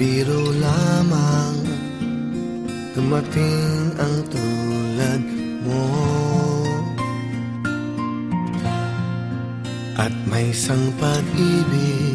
biro lamang Dumating ang tulad mo. At may isang pag-ibig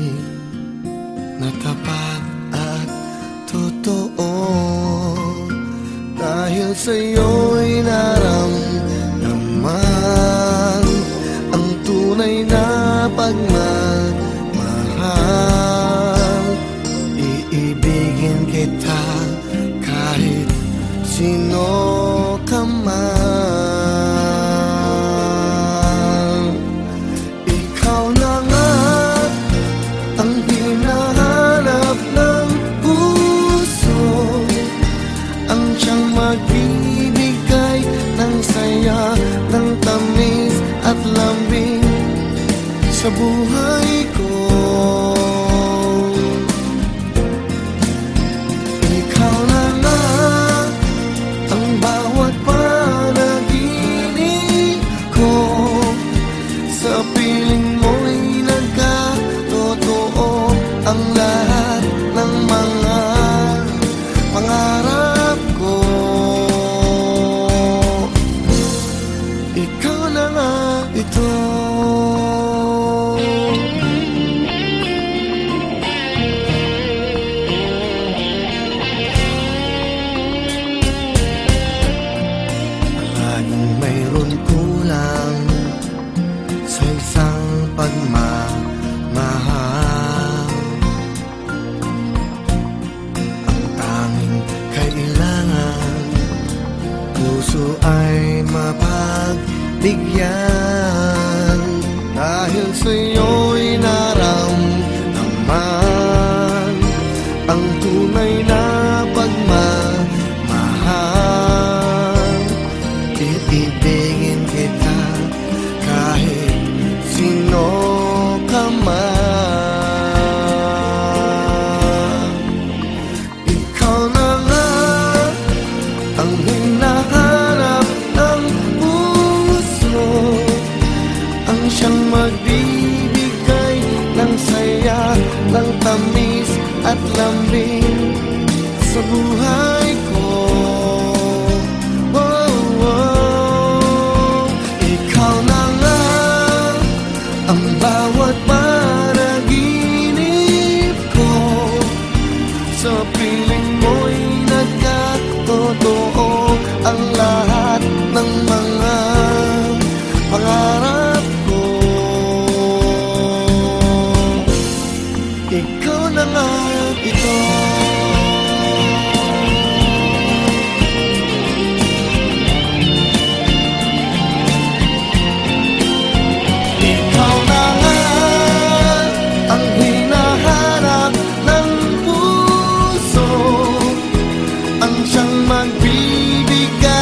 sa buhay ko. mayroon kulang sa isang pagmamahal. Ang tanging kailangan puso ay mapagbigyan. ang puso ang siyang magbibigay ng saya ng tamis at lambing sa buhay. siyang magbibigay.